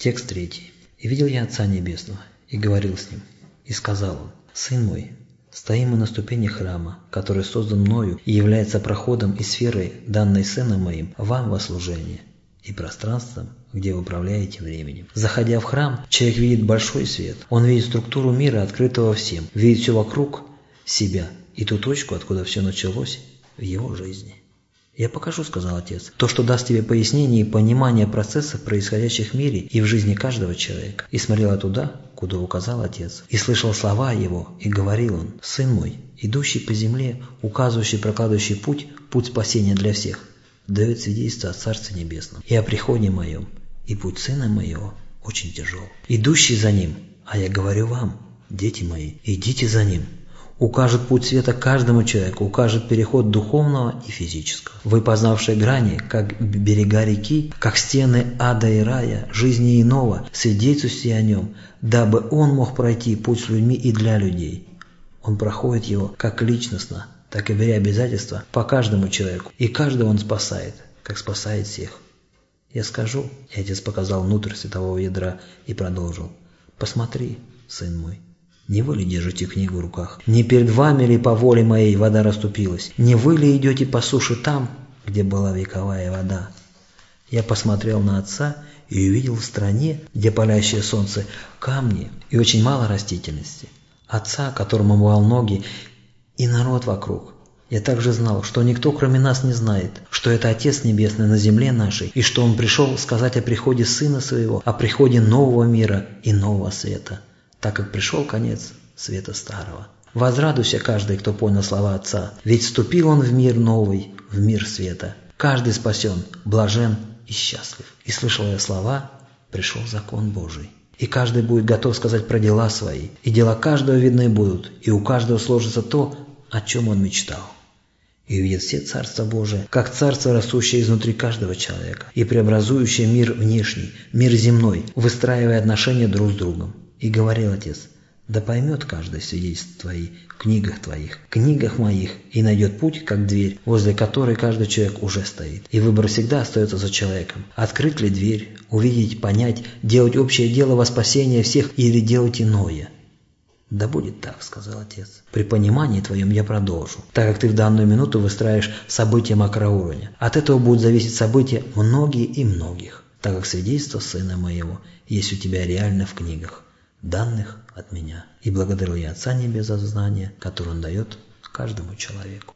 Текст третий. «И видел я Отца Небесного, и говорил с Ним, и сказал Он, Сын мой, стоим мы на ступени храма, который создан мною и является проходом и сферой, данной Сыном моим, вам во служение, и пространством, где вы управляете временем. Заходя в храм, человек видит большой свет. Он видит структуру мира, открытого всем, видит все вокруг себя и ту точку, откуда все началось в его жизни. «Я покажу», — сказал отец, — «то, что даст тебе пояснение и понимание процессов, происходящих в мире и в жизни каждого человека». И смотрела туда, куда указал отец, и слышал слова его, и говорил он, «Сын мой, идущий по земле, указывающий, прокладывающий путь, путь спасения для всех, дает свидетельство о Царстве Небесном и о приходе моем, и путь Сына моего очень тяжел. Идущий за ним, а я говорю вам, дети мои, идите за ним, укажет путь света каждому человеку, укажет переход духовного и физического. Вы, познавшие грани, как берега реки, как стены ада и рая, жизни иного, свидетельствуйте о нем, дабы он мог пройти путь с людьми и для людей. Он проходит его как личностно, так и беря обязательства по каждому человеку, и каждого он спасает, как спасает всех. Я скажу, и отец показал внутрь светового ядра и продолжил, посмотри, сын мой, не вы ли держите книгу в руках? Не перед вами ли по воле моей вода расступилась? Не вы ли идете по суше там, где была вековая вода? Я посмотрел на отца и увидел в стране, где палящее солнце, камни и очень мало растительности. Отца, которому мывал ноги, и народ вокруг. Я также знал, что никто кроме нас не знает, что это Отец Небесный на земле нашей, и что Он пришел сказать о приходе Сына Своего, о приходе нового мира и нового света так как пришел конец света старого. Возрадуйся каждый, кто понял слова Отца, ведь вступил он в мир новый, в мир света. Каждый спасен, блажен и счастлив. И слышал я слова, пришел закон Божий. И каждый будет готов сказать про дела свои, и дела каждого видны будут, и у каждого сложится то, о чем он мечтал. И увидят все Царство Божие, как Царство, растущее изнутри каждого человека, и преобразующее мир внешний, мир земной, выстраивая отношения друг с другом. И говорил отец, да поймет каждый свидетельств твои книгах твоих, книгах моих, и найдет путь, как дверь, возле которой каждый человек уже стоит. И выбор всегда остается за человеком. Открыть ли дверь, увидеть, понять, делать общее дело во спасение всех или делать иное. «Да будет так», — сказал отец. «При понимании твоем я продолжу, так как ты в данную минуту выстраиваешь события макроуровня. От этого будут зависеть события многие и многих, так как свидетельство сына моего есть у тебя реально в книгах данных от меня. И благодарю я Отца Небес за знание, которое Он дает каждому человеку.